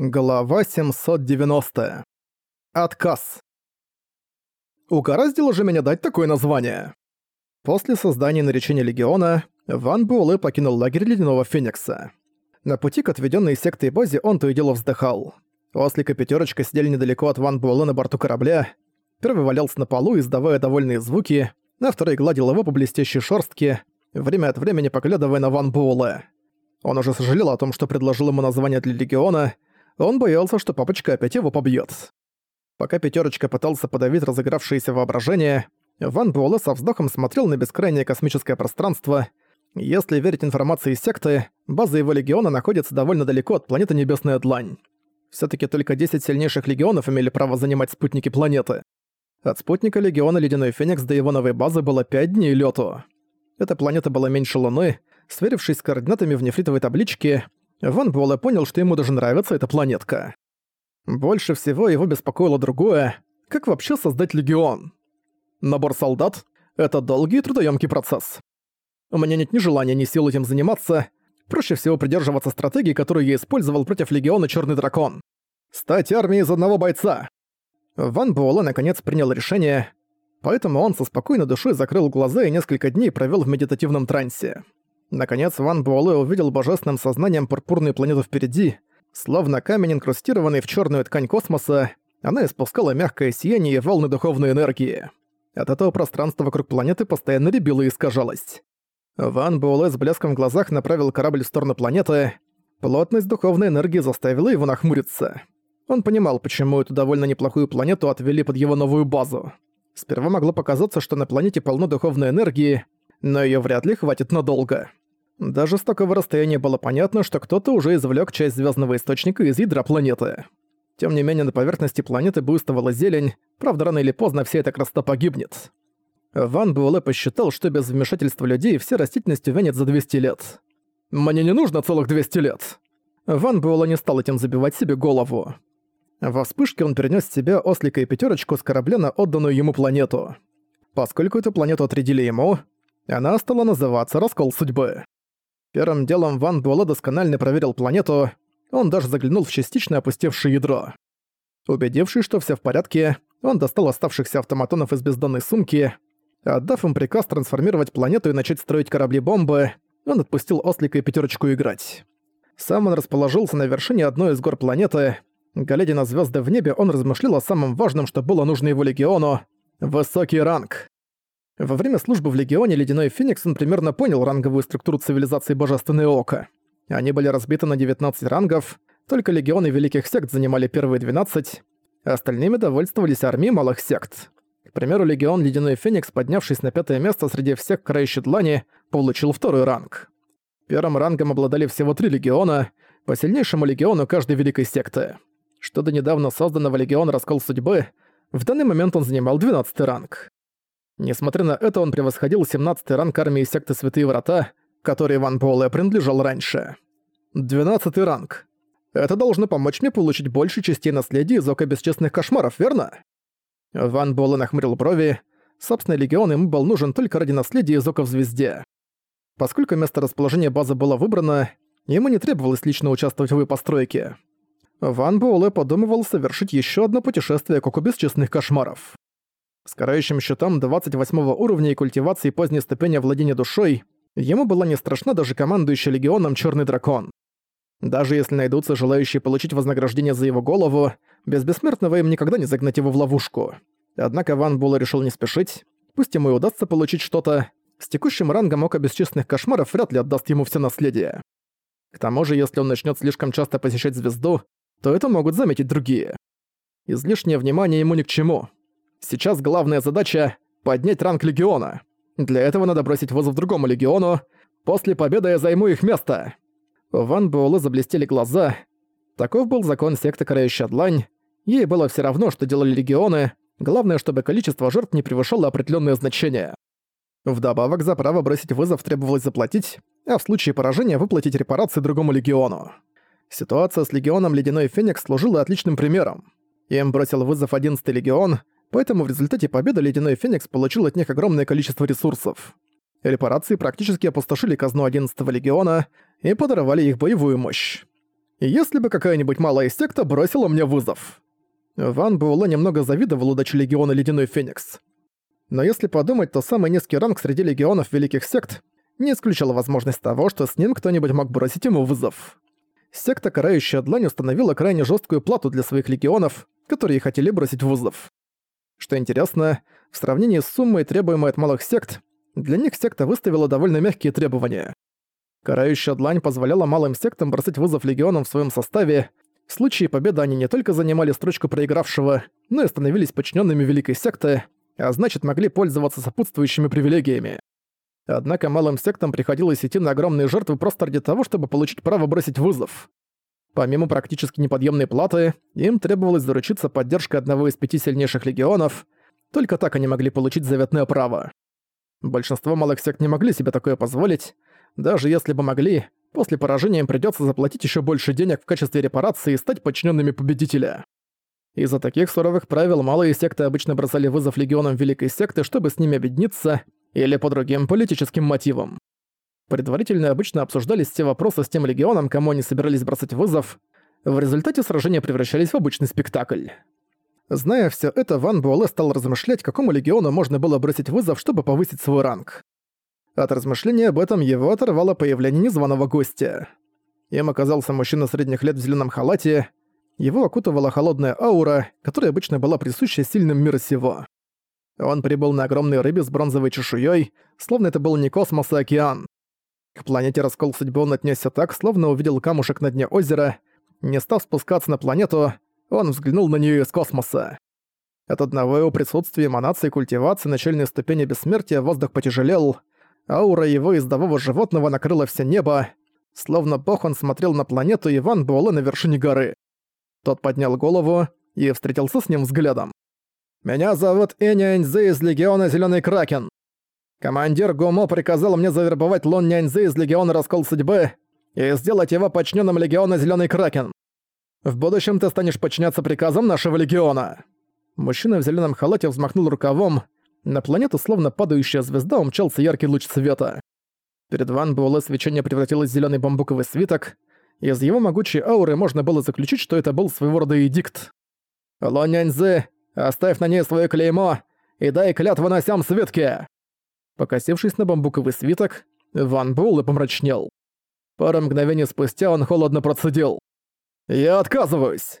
Глава 790. Отказ. Угораздило же меня дать такое название. После создания наречения Легиона, Ван Буэлэ покинул лагерь Ледяного Феникса. На пути к отведенной сектой базе он то и дело вздыхал. Ослик и Пятерочка сидели недалеко от Ван Буэлэ на борту корабля. Первый валялся на полу, издавая довольные звуки, а второй гладил его по блестящей шерстке, время от времени поглядывая на Ван Буэлэ. Он уже сожалел о том, что предложил ему название для Легиона — он боялся, что папочка опять его побьет. Пока пятерочка пытался подавить разыгравшееся воображение, Ван Буэлэ со вздохом смотрел на бескрайнее космическое пространство. Если верить информации из секты, база его легиона находится довольно далеко от планеты Небесная Длань. все таки только 10 сильнейших легионов имели право занимать спутники планеты. От спутника легиона Ледяной Феникс до его новой базы было 5 дней лёту. Эта планета была меньше Луны. Сверившись с координатами в нефритовой табличке, Ван Буэлэ понял, что ему даже нравится эта планетка. Больше всего его беспокоило другое — как вообще создать легион? Набор солдат — это долгий и трудоемкий процесс. У меня нет ни желания, ни сил этим заниматься. Проще всего придерживаться стратегии, которую я использовал против легиона Черный Дракон. Стать армией из одного бойца. Ван Буэлэ наконец принял решение, поэтому он со спокойной душой закрыл глаза и несколько дней провел в медитативном трансе. Наконец Ван Буэлэ увидел божественным сознанием пурпурную планету впереди, словно камень, инкрустированный в черную ткань космоса, она испускала мягкое сияние и волны духовной энергии. От этого пространство вокруг планеты постоянно рябило и искажалось. Ван Буэлэ с блеском в глазах направил корабль в сторону планеты. Плотность духовной энергии заставила его нахмуриться. Он понимал, почему эту довольно неплохую планету отвели под его новую базу. Сперва могло показаться, что на планете полно духовной энергии, но её вряд ли хватит надолго. Даже с такого расстояния было понятно, что кто-то уже извлек часть звездного источника из ядра планеты. Тем не менее, на поверхности планеты буйствовала зелень, правда, рано или поздно вся эта красота погибнет. Ван Буэлэ посчитал, что без вмешательства людей вся растительность увянет за 200 лет. «Мне не нужно целых 200 лет!» Ван Буэлэ не стал этим забивать себе голову. Во вспышке он перенес себя ослика и пятерочку с корабля на отданную ему планету. Поскольку эту планету отрядили ему, она стала называться «Раскол судьбы». Первым делом Ван Буэлэ досконально проверил планету, он даже заглянул в частично опустевшее ядро. Убедившись, что все в порядке, он достал оставшихся автоматонов из бездонной сумки. Отдав им приказ трансформировать планету и начать строить корабли-бомбы, он отпустил Ослика и Пятерочку играть. Сам он расположился на вершине одной из гор планеты. Глядя на звезды в небе, он размышлял о самом важном, что было нужно его легиону — высокий ранг. Во время службы в Легионе Ледяной Феникс он примерно понял ранговую структуру цивилизации Божественное Око. Они были разбиты на 19 рангов, только Легионы Великих Сект занимали первые 12, а остальными довольствовались армии малых сект. К примеру, Легион Ледяной Феникс, поднявшись на пятое место среди всех крающих длани, получил второй ранг. Первым рангом обладали всего три легиона, по сильнейшему легиону каждой великой секты. Что до недавно созданного легиона Раскол Судьбы, в данный момент он занимал 12 ранг. Несмотря на это, он превосходил 17-й ранг армии секты Святые Врата, которой Ван Буэлэ принадлежал раньше. 12-й ранг. Это должно помочь мне получить больше частей наследия из Ока Бесчестных Кошмаров, верно? Ван Буэлэ нахмурил брови. Собственный легион ему был нужен только ради наследия из Ока в Звезде. Поскольку место расположения базы было выбрано, ему не требовалось лично участвовать в его постройке. Ван Буэлэ подумывал совершить еще одно путешествие к Оку Бесчестных Кошмаров. С карающим щитом 28 уровня и культивацией поздней ступени владения душой, ему была не страшна даже командующий легионом Черный Дракон. Даже если найдутся желающие получить вознаграждение за его голову, без бессмертного им никогда не загнать его в ловушку. Однако Ван Була решил не спешить, пусть ему и удастся получить что-то, с текущим рангом Ока Бесчестных Кошмаров вряд ли отдаст ему все наследие. К тому же, если он начнет слишком часто посещать звезду, то это могут заметить другие. Излишнее внимание ему ни к чему. Сейчас главная задача — поднять ранг Легиона. Для этого надо бросить вызов другому Легиону. После победы я займу их место. У Ван Буэлэ заблестели глаза. Таков был закон секты Карающая Длань. Ей было все равно, что делали Легионы. Главное, чтобы количество жертв не превышало определенное значение. Вдобавок, за право бросить вызов требовалось заплатить, а в случае поражения выплатить репарации другому Легиону. Ситуация с Легионом Ледяной Феникс служила отличным примером. Им бросил вызов 11-й Легион — поэтому в результате победы Ледяной Феникс получил от них огромное количество ресурсов. Репарации практически опустошили казну 11-го легиона и подорвали их боевую мощь. Если бы какая-нибудь малая секта бросила мне вызов. Ван Буэлэ немного завидовал удаче Легиона Ледяной Феникс. Но если подумать, то самый низкий ранг среди легионов Великих Сект не исключала возможность того, что с ним кто-нибудь мог бросить ему вызов. Секта Карающая Длань установила крайне жесткую плату для своих легионов, которые хотели бросить вызов. Что интересно, в сравнении с суммой, требуемой от малых сект, для них секта выставила довольно мягкие требования. Карающая Длань позволяла малым сектам бросать вызов легионам в своем составе, в случае победы они не только занимали строчку проигравшего, но и становились подчиненными Великой Секты, а значит могли пользоваться сопутствующими привилегиями. Однако малым сектам приходилось идти на огромные жертвы просто ради того, чтобы получить право бросить вызов. Помимо практически неподъемной платы, им требовалось заручиться поддержкой одного из пяти сильнейших легионов, только так они могли получить заветное право. Большинство малых сект не могли себе такое позволить, даже если бы могли, После поражения им придётся заплатить ещё больше денег в качестве репарации и стать подчинёнными победителя. Из-за таких суровых правил малые секты обычно бросали вызов легионам Великой Секты, чтобы с ними объединиться, или по другим политическим мотивам. Предварительно обычно обсуждались все вопросы с тем легионом, кому они собирались бросать вызов. В результате сражения превращались в обычный спектакль. Зная всё это, Ван Буэлэ стал размышлять, какому легиону можно было бросить вызов, чтобы повысить свой ранг. От размышления об этом его оторвало появление незваного гостя. Им оказался мужчина средних лет в зеленом халате. Его окутывала холодная аура, которая обычно была присуща сильным мира сего. Он прибыл на огромной рыбе с бронзовой чешуей, словно это был не космос, а океан. К планете Раскол Судьбы он отнесся так, словно увидел камушек на дне озера. Не став спускаться на планету, он взглянул на нее из космоса. От одного его присутствия эманации культивации начальной ступени бессмертия воздух потяжелел, Аура его издового животного накрыла все небо, словно бог он смотрел на планету Иван Буэлэ на вершине горы. Тот поднял голову и встретился с ним взглядом. «Меня зовут Эняньзы из Легиона Зелёный Кракен. Командир Гумо приказал мне завербовать Лон Няньзы из Легиона Раскол Судьбы и сделать его подчиненным Легиона Зелёный Кракен. В будущем ты станешь подчиняться приказам нашего Легиона». Мужчина в зеленом халате взмахнул рукавом, на планету, словно падающая звезда, умчался яркий луч света. Перед Ван Буэлэ свечение превратилось в зелёный бамбуковый свиток. Из его могучей ауры можно было заключить, что это был своего рода эдикт. «Ло Няньзы, оставь на ней своё клеймо и дай клятву на сям свитке!» Покосившись на бамбуковый свиток, Ван Буэлэ помрачнел. Пару мгновений спустя он холодно процедил. «Я отказываюсь!»